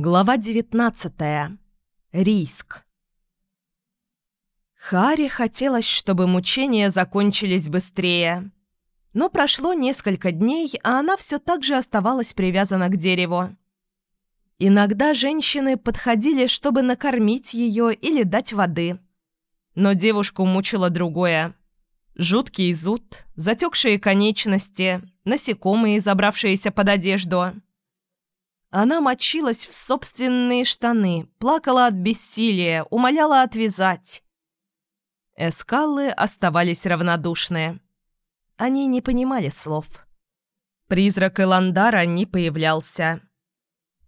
Глава 19. Риск. Харе хотелось, чтобы мучения закончились быстрее. Но прошло несколько дней, а она все так же оставалась привязана к дереву. Иногда женщины подходили, чтобы накормить ее или дать воды. Но девушку мучило другое. Жуткий зуд, затекшие конечности, насекомые, забравшиеся под одежду – она мочилась в собственные штаны, плакала от бессилия, умоляла отвязать. Эскаллы оставались равнодушны. Они не понимали слов. Призрак Эландара не появлялся.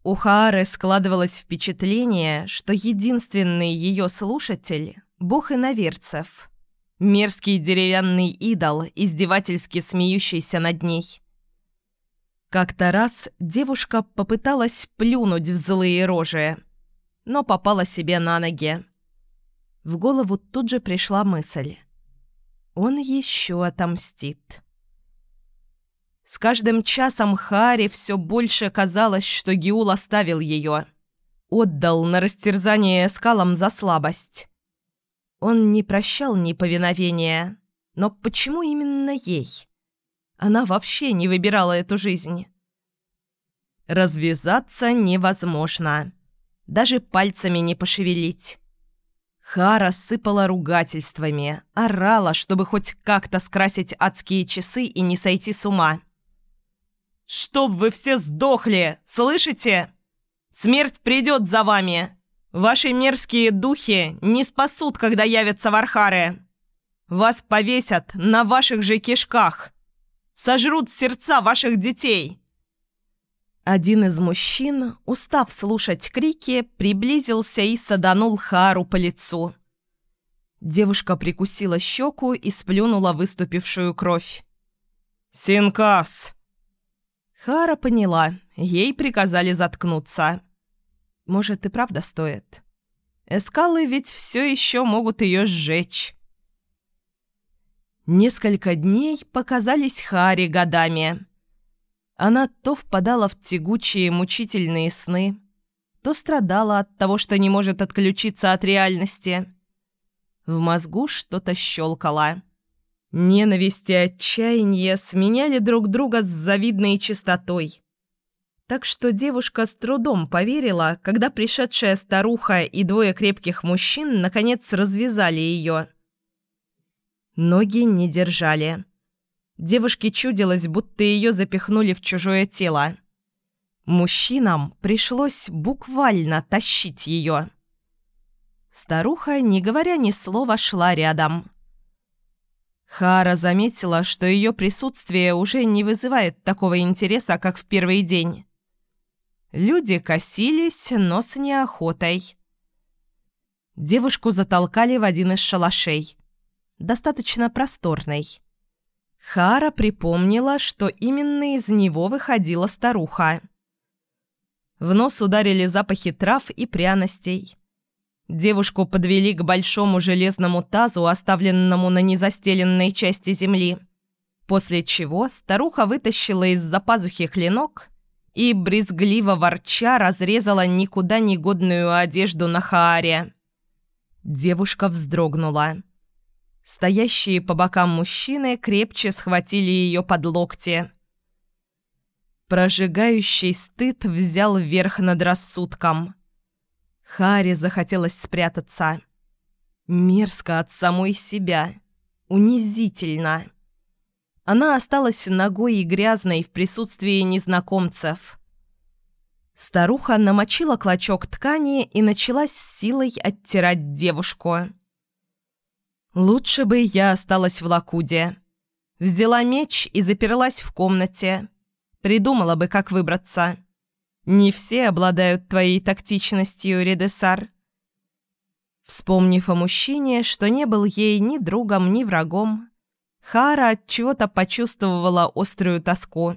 У Хаары складывалось впечатление, что единственный ее слушатель – бог иноверцев. Мерзкий деревянный идол, издевательски смеющийся над ней – как-то раз девушка попыталась плюнуть в злые рожи, но попала себе на ноги. В голову тут же пришла мысль. Он еще отомстит. С каждым часом Хари все больше казалось, что Гиул оставил ее. Отдал на растерзание скалам за слабость. Он не прощал неповиновения, но почему именно ей? Она вообще не выбирала эту жизнь. Развязаться невозможно. Даже пальцами не пошевелить. Хара сыпала ругательствами, орала, чтобы хоть как-то скрасить адские часы и не сойти с ума. «Чтоб вы все сдохли! Слышите? Смерть придет за вами! Ваши мерзкие духи не спасут, когда явятся в Архары! Вас повесят на ваших же кишках!» Сожрут сердца ваших детей!» Один из мужчин, устав слушать крики, приблизился и саданул Хару по лицу. Девушка прикусила щеку и сплюнула выступившую кровь. «Синкас!» Хара поняла, ей приказали заткнуться. Может, и правда стоит. Эскалы ведь все еще могут ее сжечь. Несколько дней показались Хари годами. Она то впадала в тягучие мучительные сны, то страдала от того, что не может отключиться от реальности. В мозгу что-то щелкало. Ненависть и отчаяние сменяли друг друга с завидной чистотой. Так что девушка с трудом поверила, когда пришедшая старуха и двое крепких мужчин наконец развязали ее – Ноги не держали. Девушке чудилось, будто ее запихнули в чужое тело. Мужчинам пришлось буквально тащить ее. Старуха, не говоря ни слова, шла рядом. Хара заметила, что ее присутствие уже не вызывает такого интереса, как в первый день. Люди косились, но с неохотой. Девушку затолкали в один из шалашей достаточно просторной. Хара припомнила, что именно из него выходила старуха. В нос ударили запахи трав и пряностей. Девушку подвели к большому железному тазу, оставленному на незастеленной части земли, после чего старуха вытащила из-за пазухи клинок и, брезгливо ворча, разрезала никуда негодную одежду на Хааре. Девушка вздрогнула. Стоящие по бокам мужчины крепче схватили ее под локти. Прожигающий стыд взял верх над рассудком. Харе захотелось спрятаться. Мерзко от самой себя. Унизительно. Она осталась ногой и грязной в присутствии незнакомцев. Старуха намочила клочок ткани и начала с силой оттирать девушку. Лучше бы я осталась в Лакуде. Взяла меч и заперлась в комнате. Придумала бы, как выбраться. Не все обладают твоей тактичностью, Редесар. Вспомнив о мужчине, что не был ей ни другом, ни врагом, Хара от чего-то почувствовала острую тоску.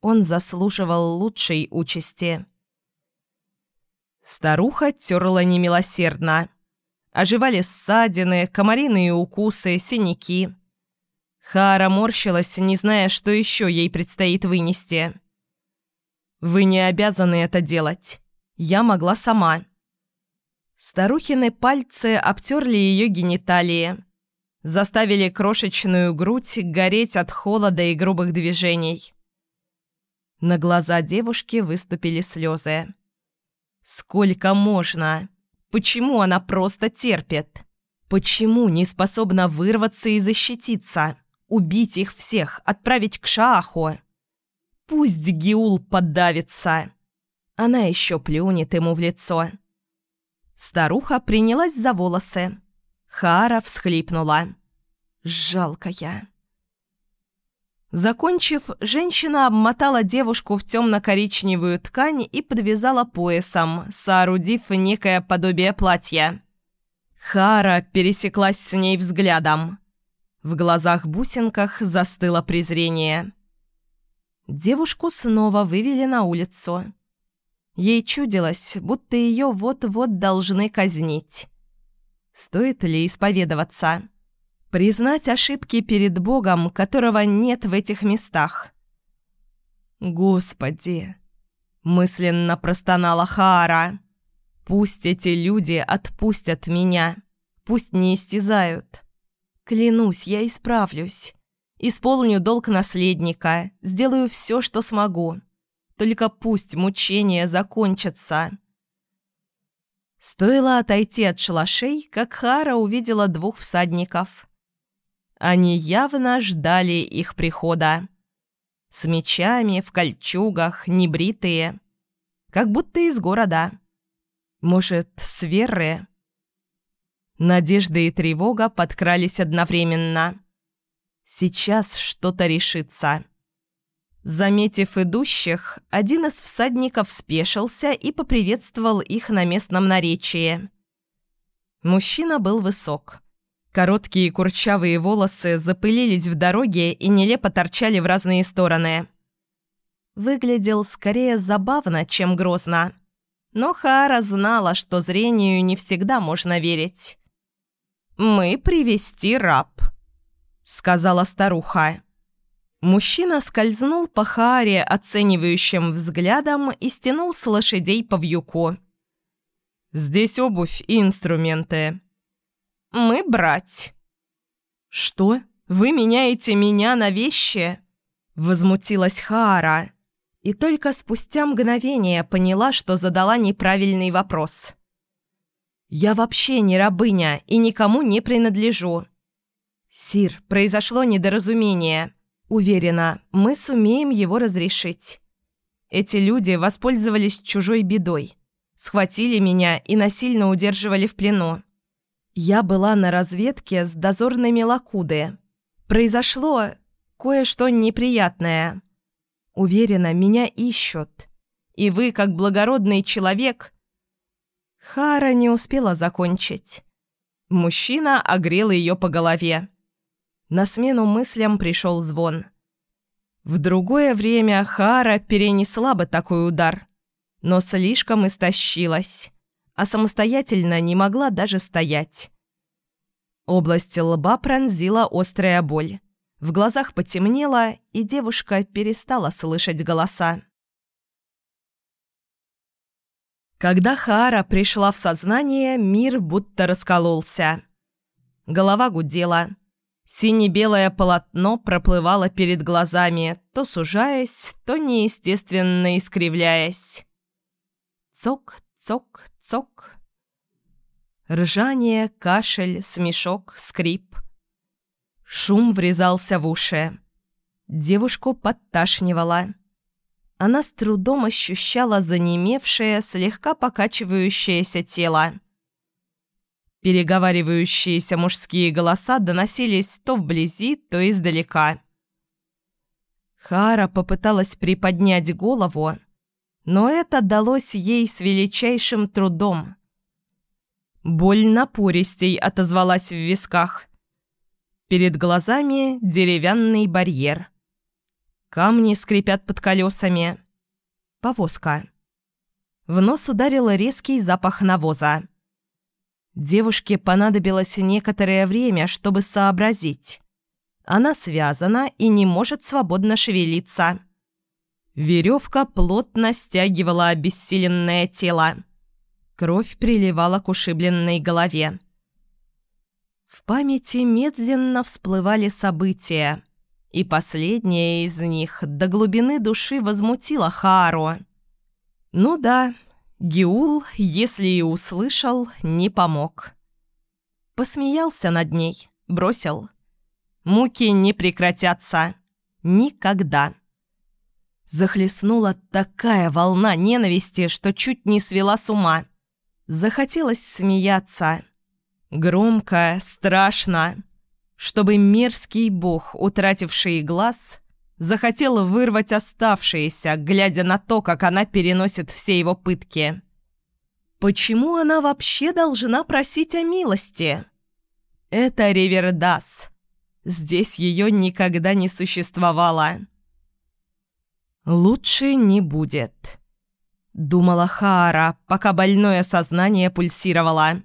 Он заслуживал лучшей участи. Старуха терла немилосердно. Оживали ссадины, комариные укусы, синяки. Хара морщилась, не зная, что еще ей предстоит вынести. «Вы не обязаны это делать. Я могла сама. Старухины пальцы обтерли ее гениталии, заставили крошечную грудь гореть от холода и грубых движений. На глаза девушки выступили слезы. «Сколько можно? Почему она просто терпит? Почему не способна вырваться и защититься? Убить их всех, отправить к Шааху? Пусть Гиул подавится. Она еще плюнет ему в лицо». Старуха принялась за волосы. Хара всхлипнула. «Жалкая». Закончив, женщина обмотала девушку в темно-коричневую ткань и подвязала поясом, соорудив некое подобие платья. Хара пересеклась с ней взглядом. В глазах-бусинках застыло презрение. Девушку снова вывели на улицу. Ей чудилось, будто ее вот-вот должны казнить. Стоит ли исповедоваться? Признать ошибки перед Богом, которого нет в этих местах? «Господи!» – мысленно простонала Хаара. «Пусть эти люди отпустят меня. Пусть не истязают. Клянусь, я исправлюсь. Исполню долг наследника, сделаю все, что смогу». Только пусть мучения закончатся. Стоило отойти от шалашей, как Хара увидела двух всадников. Они явно ждали их прихода. С мечами, в кольчугах, небритые. Как будто из города. Может, с Веры? Надежда и тревога подкрались одновременно. Сейчас что-то решится. Заметив идущих, один из всадников спешился и поприветствовал их на местном наречии. Мужчина был высок. Короткие курчавые волосы запылились в дороге и нелепо торчали в разные стороны. Выглядел скорее забавно, чем грозно. Но Хаара знала, что зрению не всегда можно верить. «Мы привести раб», — сказала старуха. Мужчина скользнул по Харе оценивающим взглядом и стянул с лошадей по вьюку. «Здесь обувь и инструменты». «Мы брать». «Что? Вы меняете меня на вещи?» Возмутилась Хаара. И только спустя мгновение поняла, что задала неправильный вопрос. «Я вообще не рабыня и никому не принадлежу». «Сир, произошло недоразумение». Уверена, мы сумеем его разрешить. Эти люди воспользовались чужой бедой. Схватили меня и насильно удерживали в плену. Я была на разведке с дозорными Лакуды. Произошло кое-что неприятное. Уверена, меня ищут. И вы, как благородный человек... Хара не успела закончить. Мужчина огрел ее по голове. На смену мыслям пришел звон. В другое время Хара перенесла бы такой удар, но слишком истощилась, а самостоятельно не могла даже стоять. Область лба пронзила острая боль. В глазах потемнело, и девушка перестала слышать голоса. Когда Хаара пришла в сознание, мир будто раскололся. Голова гудела, Сине-белое полотно проплывало перед глазами, то сужаясь, то неестественно искривляясь. Цок, цок, цок. Ржание, кашель, смешок, скрип. Шум врезался в уши. Девушку подташнивало. Она с трудом ощущала занемевшее, слегка покачивающееся тело. Переговаривающиеся мужские голоса доносились то вблизи, то издалека. Хара попыталась приподнять голову, но это далось ей с величайшим трудом. Боль напористей отозвалась в висках. Перед глазами деревянный барьер. Камни скрипят под колесами. Повозка. В нос ударил резкий запах навоза. Девушке понадобилось некоторое время, чтобы сообразить. Она связана и не может свободно шевелиться. Веревка плотно стягивала обессиленное тело. Кровь приливала к ушибленной голове. В памяти медленно всплывали события, и последнее из них до глубины души возмутило Хаару. Ну да, Гиул, если и услышал, не помог. Посмеялся над ней, бросил. Муки не прекратятся. Никогда. Захлестнула такая волна ненависти, что чуть не свела с ума. Захотелось смеяться. Громко, страшно. Чтобы мерзкий бог, утративший глаз, захотел вырвать оставшиеся, глядя на то, как она переносит все его пытки. Почему она вообще должна просить о милости? Это Ривердас. Здесь ее никогда не существовало. «Лучше не будет», — думала Хара, пока больное сознание пульсировало.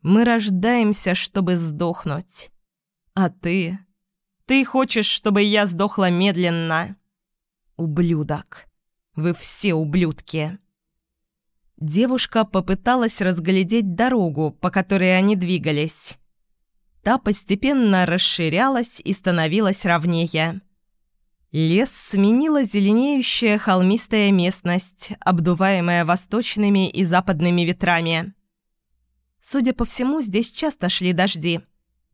«Мы рождаемся, чтобы сдохнуть. А ты? Ты хочешь, чтобы я сдохла медленно?» «Ублюдок. Вы все ублюдки». Девушка попыталась разглядеть дорогу, по которой они двигались. Та постепенно расширялась и становилась ровнее. Лес сменила зеленеющая холмистая местность, обдуваемая восточными и западными ветрами. Судя по всему, здесь часто шли дожди,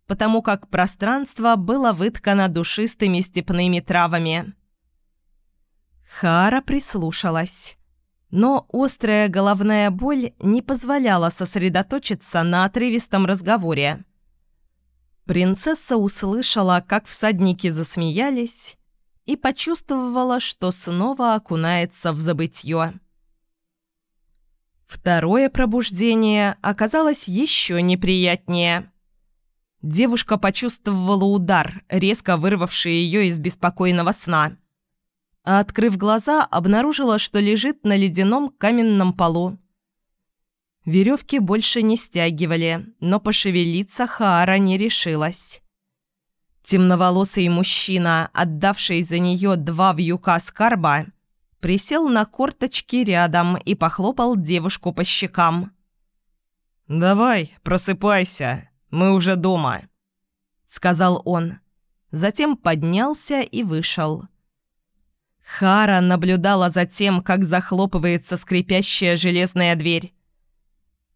потому как пространство было выткано душистыми степными травами. Хара прислушалась, но острая головная боль не позволяла сосредоточиться на отрывистом разговоре. Принцесса услышала, как всадники засмеялись, и почувствовала, что снова окунается в забытье. Второе пробуждение оказалось еще неприятнее. Девушка почувствовала удар, резко вырвавший ее из беспокойного сна. А открыв глаза, обнаружила, что лежит на ледяном каменном полу. Веревки больше не стягивали, но пошевелиться Хаара не решилась. Темноволосый мужчина, отдавший за нее два вьюка скарба, присел на корточки рядом и похлопал девушку по щекам. «Давай, просыпайся, мы уже дома», — сказал он. Затем поднялся и вышел. Хара наблюдала за тем, как захлопывается скрипящая железная дверь.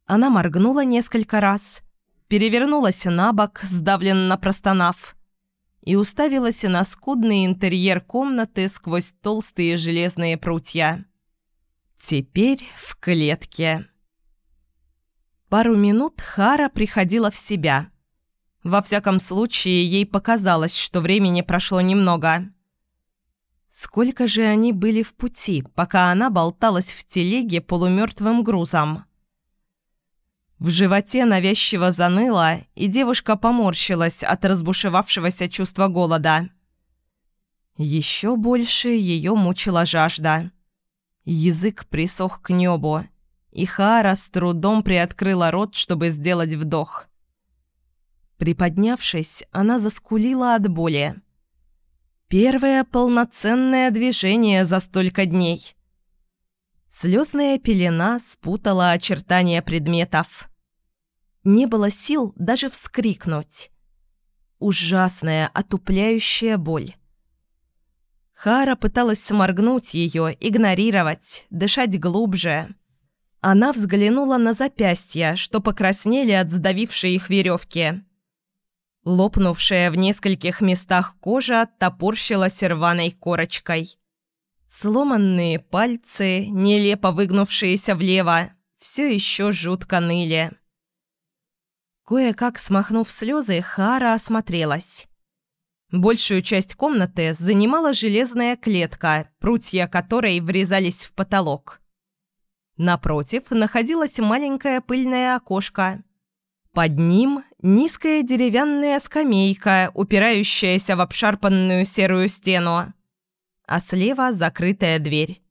Она моргнула несколько раз, перевернулась на бок, сдавленно простонав, и уставилась на скудный интерьер комнаты сквозь толстые железные прутья. Теперь в клетке. Пару минут Хара приходила в себя. Во всяком случае, ей показалось, что времени прошло немного. Сколько же они были в пути, пока она болталась в телеге полумертвым грузом? В животе навязчиво заныло, и девушка поморщилась от разбушевавшегося чувства голода. Еще больше ее мучила жажда. Язык присох к небу, и Хара с трудом приоткрыла рот, чтобы сделать вдох. Приподнявшись, она заскулила от боли. Первое полноценное движение за столько дней. Слезная пелена спутала очертания предметов. Не было сил даже вскрикнуть. Ужасная, отупляющая боль. Хара пыталась сморгнуть ее, игнорировать, дышать глубже. Она взглянула на запястья, что покраснели от сдавившей их веревки. Лопнувшая в нескольких местах кожа топорщилась рваной корочкой. Сломанные пальцы, нелепо выгнувшиеся влево, все еще жутко ныли. Кое-как смахнув слезы, Хара осмотрелась. Большую часть комнаты занимала железная клетка, прутья которой врезались в потолок. Напротив находилось маленькое пыльное окошко. Под ним низкая деревянная скамейка, упирающаяся в обшарпанную серую стену. А слева закрытая дверь.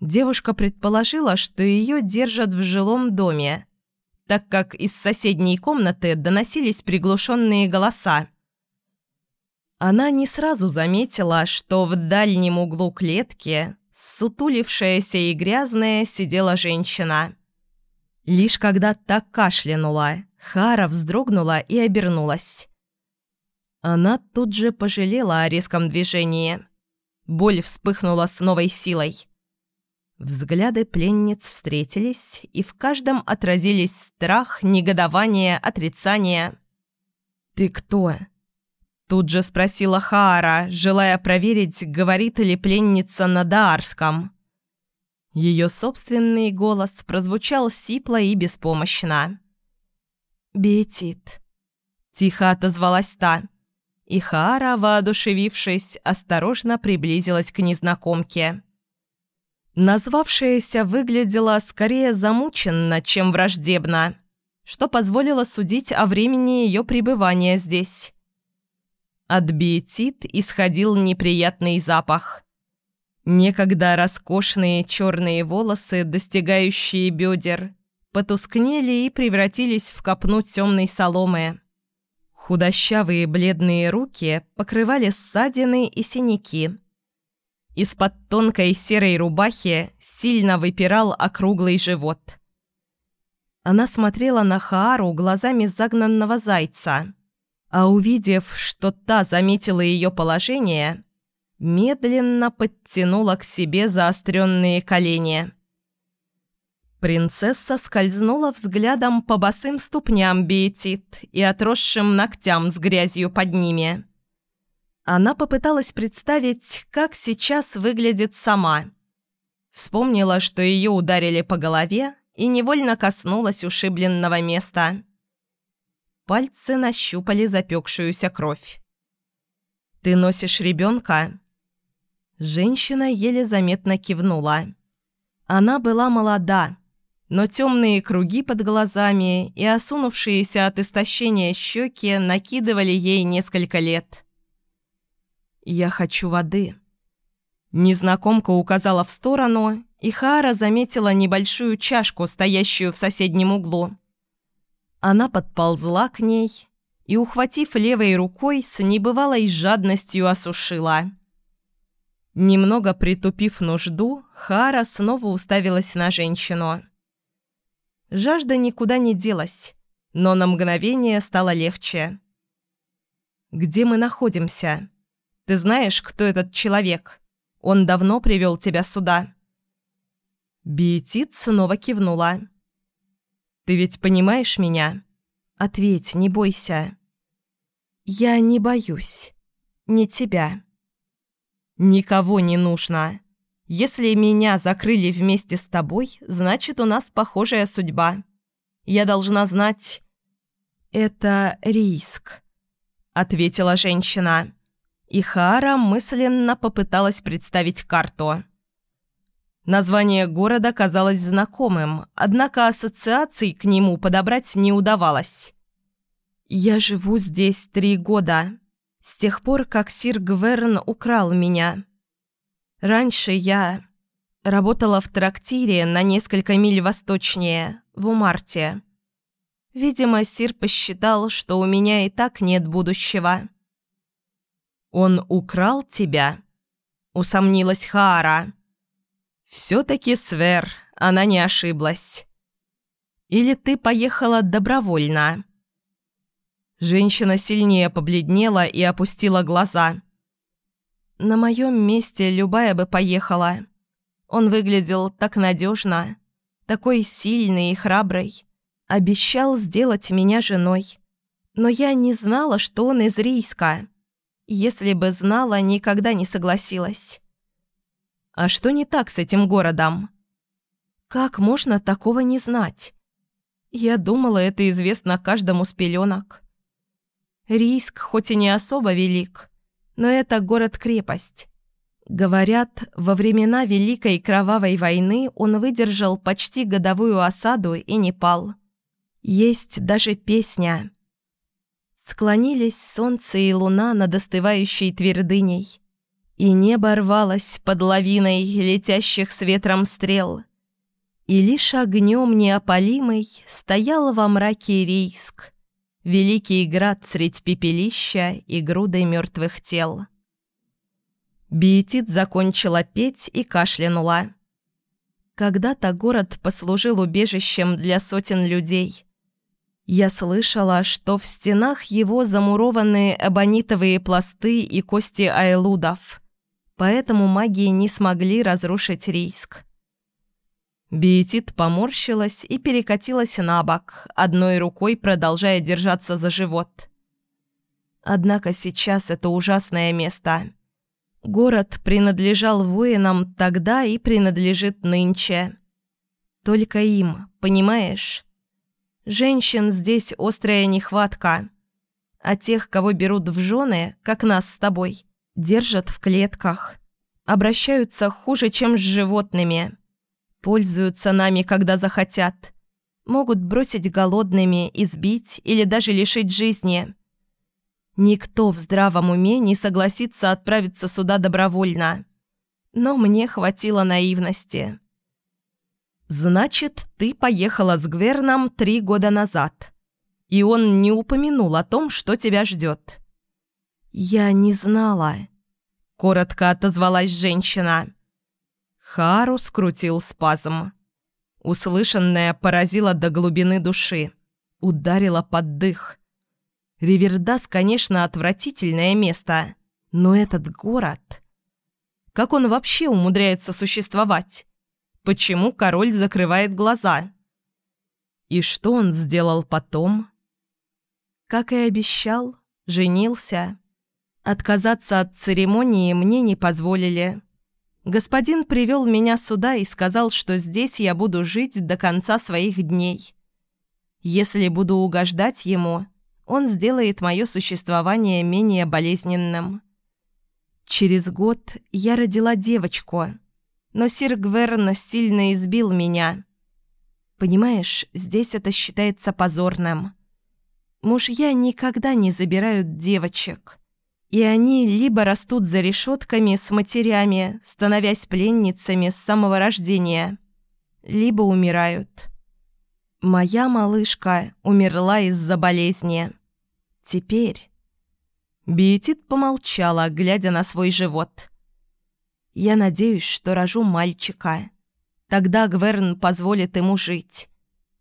Девушка предположила, что ее держат в жилом доме, так как из соседней комнаты доносились приглушенные голоса. Она не сразу заметила, что в дальнем углу клетки, сутулившаяся и грязная, сидела женщина. Лишь когда так кашлянула, Хара вздрогнула и обернулась. Она тут же пожалела о резком движении. Боль вспыхнула с новой силой. Взгляды пленниц встретились, и в каждом отразились страх, негодование, отрицание. «Ты кто?» Тут же спросила Хаара, желая проверить, говорит ли пленница на даарском. Ее собственный голос прозвучал сипло и беспомощно. «Бетит», — тихо отозвалась та. И Хаара, воодушевившись, осторожно приблизилась к незнакомке. Назвавшаяся выглядела скорее замученно, чем враждебно, что позволило судить о времени ее пребывания здесь. От биетит исходил неприятный запах. Некогда роскошные черные волосы, достигающие бедер, потускнели и превратились в копну темной соломы. Худощавые бледные руки покрывали ссадины и синяки – из-под тонкой серой рубахи сильно выпирал округлый живот. Она смотрела на Хаару глазами загнанного зайца, а увидев, что та заметила ее положение, медленно подтянула к себе заостренные колени. Принцесса скользнула взглядом по босым ступням Беетит и отросшим ногтям с грязью под ними – она попыталась представить, как сейчас выглядит сама. Вспомнила, что ее ударили по голове и невольно коснулась ушибленного места. Пальцы нащупали запекшуюся кровь. «Ты носишь ребенка?» Женщина еле заметно кивнула. Она была молода, но темные круги под глазами и осунувшиеся от истощения щеки накидывали ей несколько лет. «Я хочу воды». Незнакомка указала в сторону, и Хара заметила небольшую чашку, стоящую в соседнем углу. Она подползла к ней и, ухватив левой рукой, с небывалой жадностью осушила. Немного притупив нужду, Хара снова уставилась на женщину. Жажда никуда не делась, но на мгновение стало легче. «Где мы находимся?» Ты знаешь, кто этот человек? Он давно привел тебя сюда». Биетит снова кивнула. «Ты ведь понимаешь меня? Ответь, не бойся». «Я не боюсь. Не тебя». «Никого не нужно. Если меня закрыли вместе с тобой, значит, у нас похожая судьба. Я должна знать...» «Это риск», — ответила женщина и Хаара мысленно попыталась представить карту. Название города казалось знакомым, однако ассоциаций к нему подобрать не удавалось. «Я живу здесь три года, с тех пор, как сир Гверн украл меня. Раньше я работала в трактире на несколько миль восточнее, в Умарте. Видимо, сир посчитал, что у меня и так нет будущего». «Он украл тебя?» – усомнилась Хаара. «Все-таки Свер, она не ошиблась. Или ты поехала добровольно?» Женщина сильнее побледнела и опустила глаза. «На моем месте любая бы поехала. Он выглядел так надежно, такой сильный и храбрый. Обещал сделать меня женой. Но я не знала, что он из Рийска. Если бы знала, никогда не согласилась. А что не так с этим городом? Как можно такого не знать? Я думала, это известно каждому с пеленок. Риск хоть и не особо велик, но это город-крепость. Говорят, во времена Великой Кровавой войны он выдержал почти годовую осаду и не пал. Есть даже песня Склонились солнце и луна над остывающей твердыней, и небо рвалось под лавиной летящих с ветром стрел. И лишь огнем неопалимый стоял во мраке риск, Великий град средь пепелища и груды мертвых тел. Биетит закончила петь и кашлянула. Когда-то город послужил убежищем для сотен людей. Я слышала, что в стенах его замурованы эбонитовые пласты и кости айлудов, поэтому магии не смогли разрушить риск. Биетит поморщилась и перекатилась на бок, одной рукой продолжая держаться за живот. Однако сейчас это ужасное место – Город принадлежал воинам тогда и принадлежит нынче. Только им, понимаешь? Женщин здесь острая нехватка. А тех, кого берут в жены, как нас с тобой, держат в клетках. Обращаются хуже, чем с животными. Пользуются нами, когда захотят. Могут бросить голодными, избить или даже лишить жизни. Никто в здравом уме не согласится отправиться сюда добровольно. Но мне хватило наивности. «Значит, ты поехала с Гверном три года назад, и он не упомянул о том, что тебя ждет». «Я не знала», — коротко отозвалась женщина. Хару скрутил спазм. Услышанное поразило до глубины души, ударило под дых — Ривердас, конечно, отвратительное место, но этот город... Как он вообще умудряется существовать? Почему король закрывает глаза? И что он сделал потом? Как и обещал, женился. Отказаться от церемонии мне не позволили. Господин привел меня сюда и сказал, что здесь я буду жить до конца своих дней. Если буду угождать ему, он сделает мое существование менее болезненным. Через год я родила девочку, но сир Гверн сильно избил меня. Понимаешь, здесь это считается позорным. Мужья никогда не забирают девочек, и они либо растут за решетками с матерями, становясь пленницами с самого рождения, либо умирают. Моя малышка умерла из-за болезни. Теперь... Биетит помолчала, глядя на свой живот. «Я надеюсь, что рожу мальчика. Тогда Гверн позволит ему жить.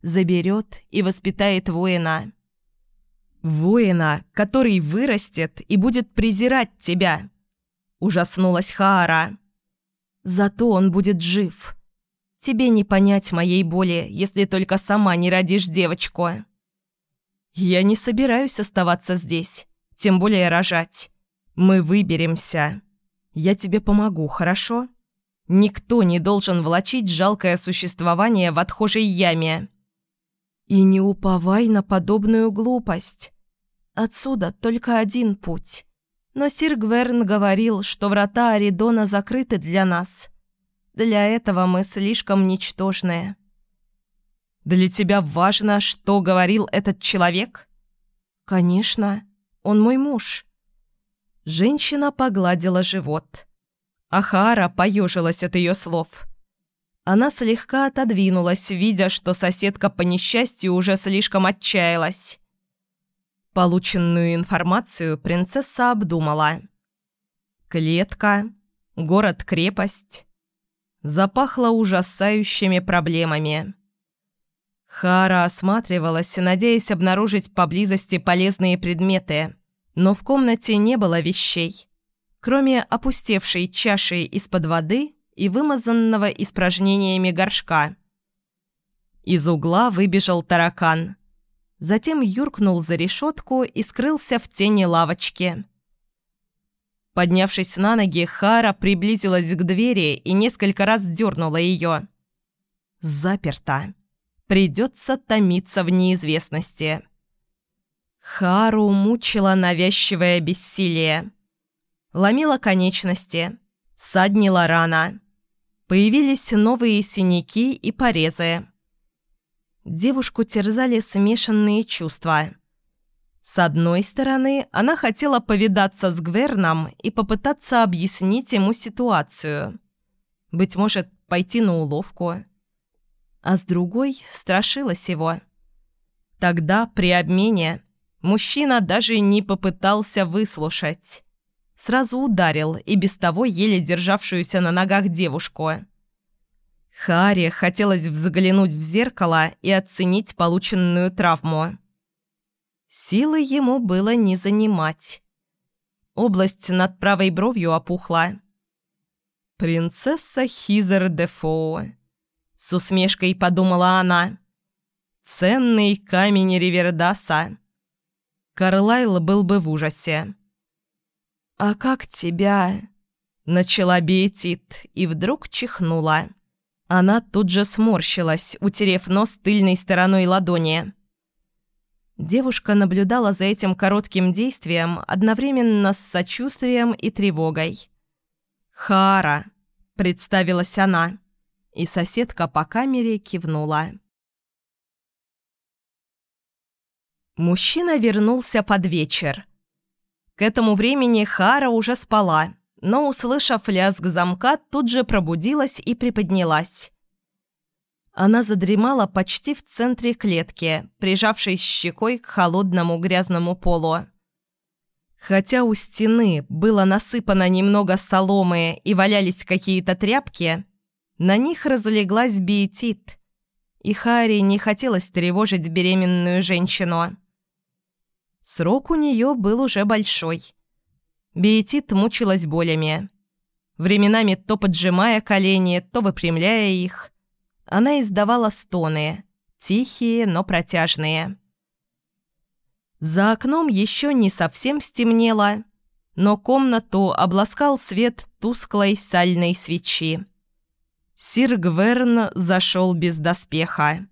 Заберет и воспитает воина». «Воина, который вырастет и будет презирать тебя!» Ужаснулась Хаара. «Зато он будет жив». Тебе не понять моей боли, если только сама не родишь девочку. Я не собираюсь оставаться здесь, тем более рожать. Мы выберемся. Я тебе помогу, хорошо? Никто не должен влачить жалкое существование в отхожей яме. И не уповай на подобную глупость. Отсюда только один путь. Но сир Гверн говорил, что врата Аридона закрыты для нас. Для этого мы слишком ничтожные. Для тебя важно, что говорил этот человек? Конечно, он мой муж. Женщина погладила живот. Ахара поежилась от ее слов. Она слегка отодвинулась, видя, что соседка по несчастью уже слишком отчаялась. Полученную информацию принцесса обдумала. Клетка, город-крепость, запахло ужасающими проблемами. Хара осматривалась, надеясь обнаружить поблизости полезные предметы, но в комнате не было вещей, кроме опустевшей чаши из-под воды и вымазанного испражнениями горшка. Из угла выбежал таракан. Затем юркнул за решетку и скрылся в тени лавочки. Поднявшись на ноги, Хара приблизилась к двери и несколько раз дернула ее. Заперта. Придется томиться в неизвестности. Хару мучила навязчивое бессилие. Ломила конечности. Саднила рана. Появились новые синяки и порезы. Девушку терзали смешанные чувства – с одной стороны, она хотела повидаться с Гверном и попытаться объяснить ему ситуацию. Быть может, пойти на уловку. А с другой, страшилась его. Тогда, при обмене, мужчина даже не попытался выслушать. Сразу ударил и без того еле державшуюся на ногах девушку. Харе хотелось взглянуть в зеркало и оценить полученную травму. Силы ему было не занимать. Область над правой бровью опухла. «Принцесса Хизер де Фоу», — с усмешкой подумала она. «Ценный камень Ривердаса». Карлайл был бы в ужасе. «А как тебя?» — начала Беетит и вдруг чихнула. Она тут же сморщилась, утерев нос тыльной стороной ладони. Девушка наблюдала за этим коротким действием одновременно с сочувствием и тревогой. «Хара», — представилась она, и соседка по камере кивнула. Мужчина вернулся под вечер. К этому времени Хара уже спала, но, услышав лязг замка, тут же пробудилась и приподнялась. Она задремала почти в центре клетки, прижавшись щекой к холодному грязному полу. Хотя у стены было насыпано немного соломы и валялись какие-то тряпки, на них разлеглась биетит, и Хари не хотелось тревожить беременную женщину. Срок у нее был уже большой. Биетит мучилась болями. Временами то поджимая колени, то выпрямляя их. Она издавала стоны, тихие, но протяжные. За окном еще не совсем стемнело, но комнату обласкал свет тусклой сальной свечи. Сир Гверн зашел без доспеха,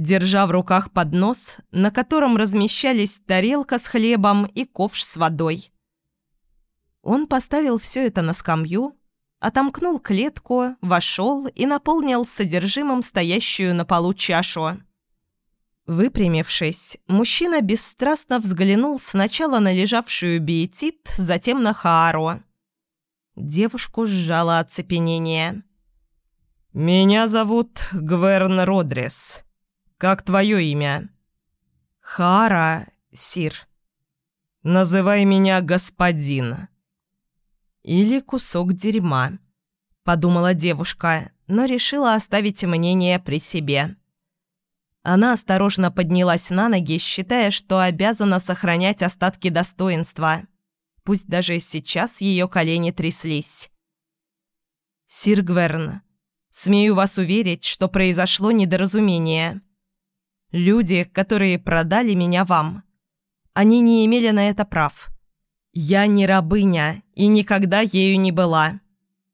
держа в руках поднос, на котором размещались тарелка с хлебом и ковш с водой. Он поставил все это на скамью, отомкнул клетку, вошел и наполнил содержимым стоящую на полу чашу. Выпрямившись, мужчина бесстрастно взглянул сначала на лежавшую биетит, затем на Хаару. Девушку сжало оцепенение. «Меня зовут Гверн Родрес. Как твое имя?» «Хара, Сир». «Называй меня господин». «Или кусок дерьма», — подумала девушка, но решила оставить мнение при себе. Она осторожно поднялась на ноги, считая, что обязана сохранять остатки достоинства. Пусть даже сейчас ее колени тряслись. «Сир Гверн, смею вас уверить, что произошло недоразумение. Люди, которые продали меня вам, они не имели на это прав». «Я не рабыня и никогда ею не была.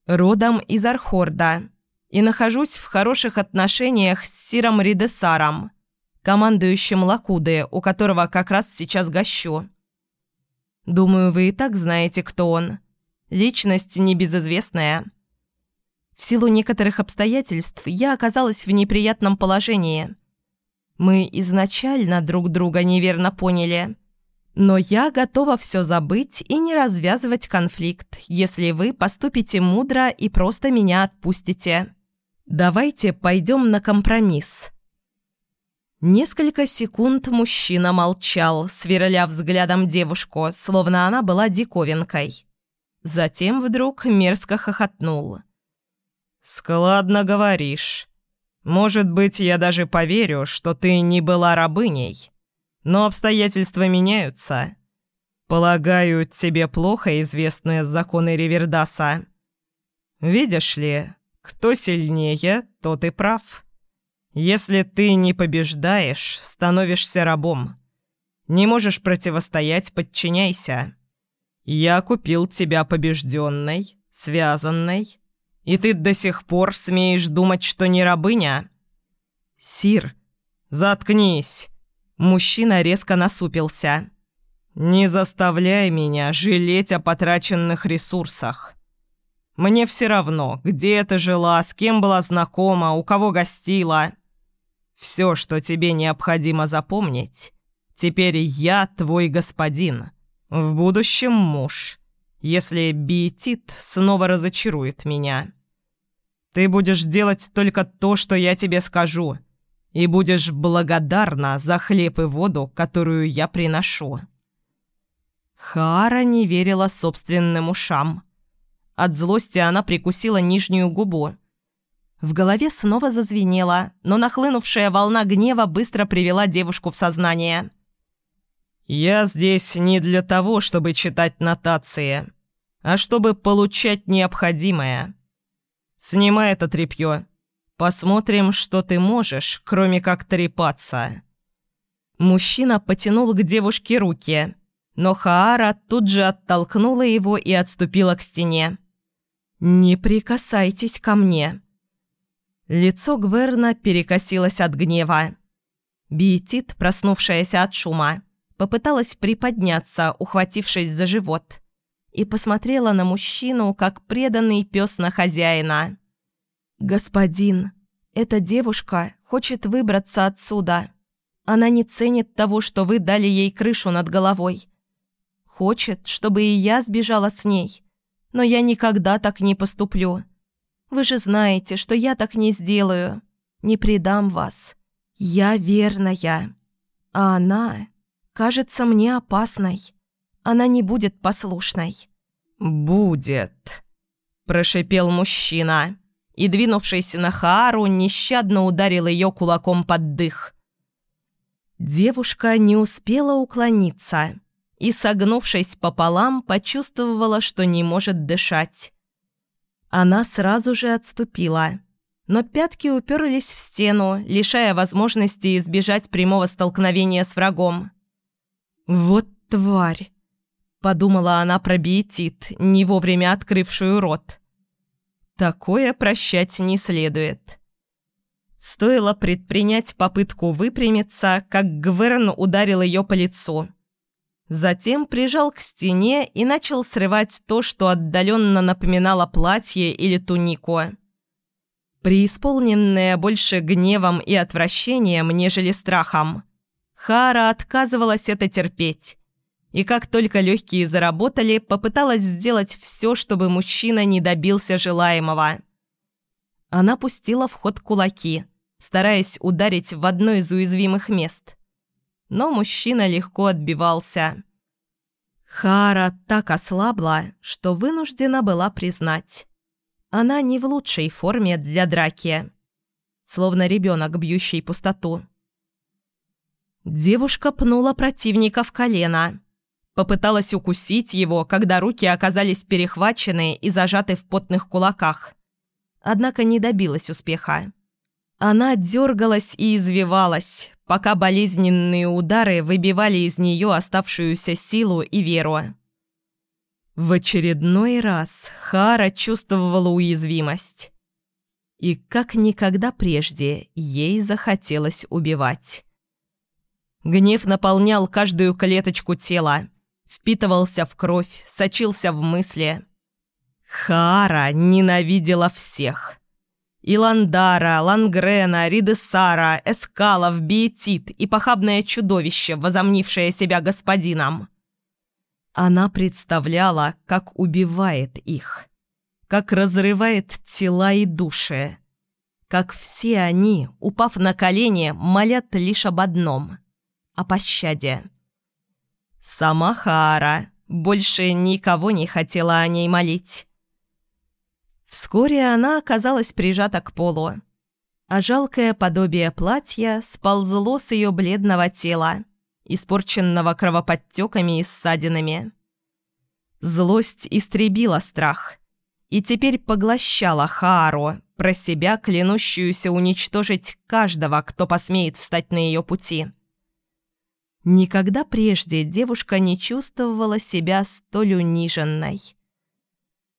Родом из Архорда и нахожусь в хороших отношениях с Сиром Ридесаром, командующим Лакуды, у которого как раз сейчас гощу. Думаю, вы и так знаете, кто он. Личность небезызвестная. В силу некоторых обстоятельств я оказалась в неприятном положении. Мы изначально друг друга неверно поняли» Но я готова все забыть и не развязывать конфликт, если вы поступите мудро и просто меня отпустите. Давайте пойдем на компромисс». Несколько секунд мужчина молчал, сверля взглядом девушку, словно она была диковинкой. Затем вдруг мерзко хохотнул. «Складно говоришь. Может быть, я даже поверю, что ты не была рабыней». Но обстоятельства меняются. Полагаю, тебе плохо известны законы Ривердаса. Видишь ли, кто сильнее, тот и прав. Если ты не побеждаешь, становишься рабом. Не можешь противостоять, подчиняйся. Я купил тебя побежденной, связанной, и ты до сих пор смеешь думать, что не рабыня? Сир, заткнись. Мужчина резко насупился. «Не заставляй меня жалеть о потраченных ресурсах. Мне все равно, где ты жила, с кем была знакома, у кого гостила. Все, что тебе необходимо запомнить, теперь я твой господин, в будущем муж, если Биетит снова разочарует меня. Ты будешь делать только то, что я тебе скажу» и будешь благодарна за хлеб и воду, которую я приношу». Хара не верила собственным ушам. От злости она прикусила нижнюю губу. В голове снова зазвенело, но нахлынувшая волна гнева быстро привела девушку в сознание. «Я здесь не для того, чтобы читать нотации, а чтобы получать необходимое. Снимай это тряпье. Посмотрим, что ты можешь, кроме как трепаться». Мужчина потянул к девушке руки, но Хаара тут же оттолкнула его и отступила к стене. «Не прикасайтесь ко мне». Лицо Гверна перекосилось от гнева. Биетит, проснувшаяся от шума, попыталась приподняться, ухватившись за живот, и посмотрела на мужчину, как преданный пес на хозяина. «Господин, эта девушка хочет выбраться отсюда. Она не ценит того, что вы дали ей крышу над головой. Хочет, чтобы и я сбежала с ней. Но я никогда так не поступлю. Вы же знаете, что я так не сделаю. Не предам вас. Я верная. А она...» кажется мне опасной. Она не будет послушной». «Будет», – прошипел мужчина и, двинувшись на Хаару, нещадно ударил ее кулаком под дых. Девушка не успела уклониться и, согнувшись пополам, почувствовала, что не может дышать. Она сразу же отступила, но пятки уперлись в стену, лишая возможности избежать прямого столкновения с врагом. «Вот тварь!» – подумала она про биетит, не вовремя открывшую рот. «Такое прощать не следует». Стоило предпринять попытку выпрямиться, как Гверн ударил ее по лицу. Затем прижал к стене и начал срывать то, что отдаленно напоминало платье или тунику. Преисполненная больше гневом и отвращением, нежели страхом – Хара отказывалась это терпеть. И как только легкие заработали, попыталась сделать все, чтобы мужчина не добился желаемого. Она пустила в ход кулаки, стараясь ударить в одно из уязвимых мест. Но мужчина легко отбивался. Хара так ослабла, что вынуждена была признать. Она не в лучшей форме для драки. Словно ребенок, бьющий пустоту. Девушка пнула противника в колено. Попыталась укусить его, когда руки оказались перехвачены и зажаты в потных кулаках. Однако не добилась успеха. Она дергалась и извивалась, пока болезненные удары выбивали из нее оставшуюся силу и веру. В очередной раз Хара чувствовала уязвимость. И как никогда прежде ей захотелось убивать. Гнев наполнял каждую клеточку тела, впитывался в кровь, сочился в мысли. Хара ненавидела всех. Иландара, Лангрена, Ридесара, Эскалов, Биетит и похабное чудовище, возомнившее себя господином. Она представляла, как убивает их, как разрывает тела и души, как все они, упав на колени, молят лишь об одном — о пощаде. Сама Хаара больше никого не хотела о ней молить. Вскоре она оказалась прижата к полу, а жалкое подобие платья сползло с ее бледного тела, испорченного кровоподтеками и ссадинами. Злость истребила страх и теперь поглощала Хаару, про себя клянущуюся уничтожить каждого, кто посмеет встать на ее пути. Никогда прежде девушка не чувствовала себя столь униженной.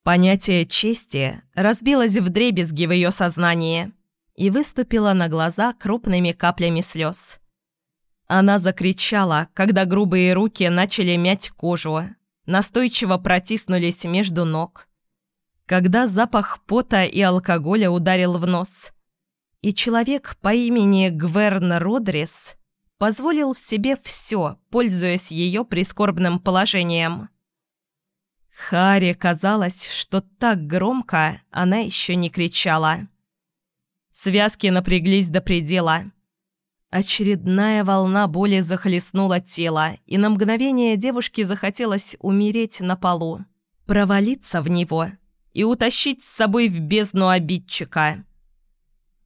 Понятие чести разбилось в дребезги в ее сознании и выступило на глаза крупными каплями слез. Она закричала, когда грубые руки начали мять кожу, настойчиво протиснулись между ног. Когда запах пота и алкоголя ударил в нос. И человек по имени Гверн Родрис позволил себе все, пользуясь ее прискорбным положением. Харе казалось, что так громко она еще не кричала. Связки напряглись до предела. Очередная волна боли захлестнула тело, и на мгновение девушке захотелось умереть на полу, провалиться в него и утащить с собой в бездну обидчика.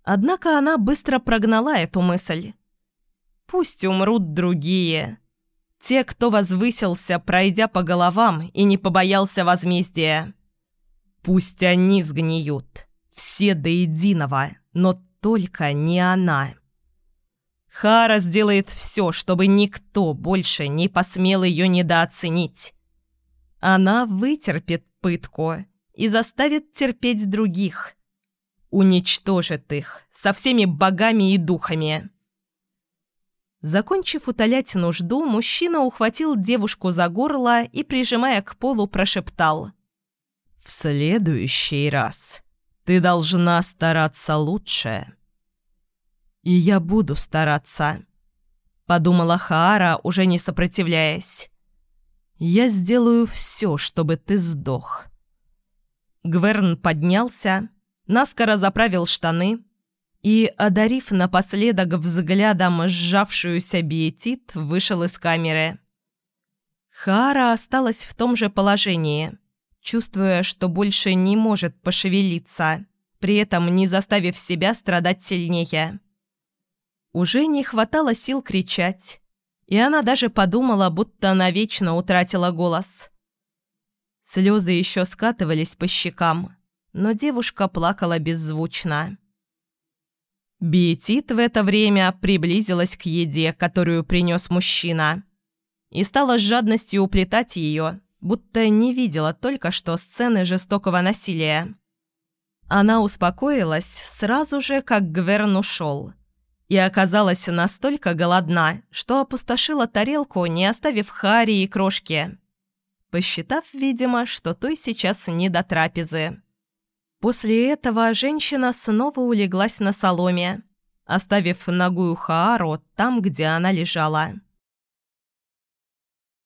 Однако она быстро прогнала эту мысль. Пусть умрут другие. Те, кто возвысился, пройдя по головам и не побоялся возмездия. Пусть они сгниют, все до единого, но только не она. Хара сделает все, чтобы никто больше не посмел ее недооценить. Она вытерпит пытку и заставит терпеть других. Уничтожит их со всеми богами и духами. Закончив утолять нужду, мужчина ухватил девушку за горло и, прижимая к полу, прошептал. «В следующий раз ты должна стараться лучше». «И я буду стараться», — подумала Хаара, уже не сопротивляясь. «Я сделаю все, чтобы ты сдох». Гверн поднялся, наскоро заправил штаны и, одарив напоследок взглядом сжавшуюся биетит, вышел из камеры. Хара осталась в том же положении, чувствуя, что больше не может пошевелиться, при этом не заставив себя страдать сильнее. Уже не хватало сил кричать, и она даже подумала, будто навечно утратила голос. Слезы еще скатывались по щекам, но девушка плакала беззвучно. Биетит в это время приблизилась к еде, которую принес мужчина, и стала с жадностью уплетать ее, будто не видела только что сцены жестокого насилия. Она успокоилась сразу же, как Гверн ушел, и оказалась настолько голодна, что опустошила тарелку, не оставив хари и крошки, посчитав, видимо, что той сейчас не до трапезы. После этого женщина снова улеглась на соломе, оставив ногую Хаару там, где она лежала.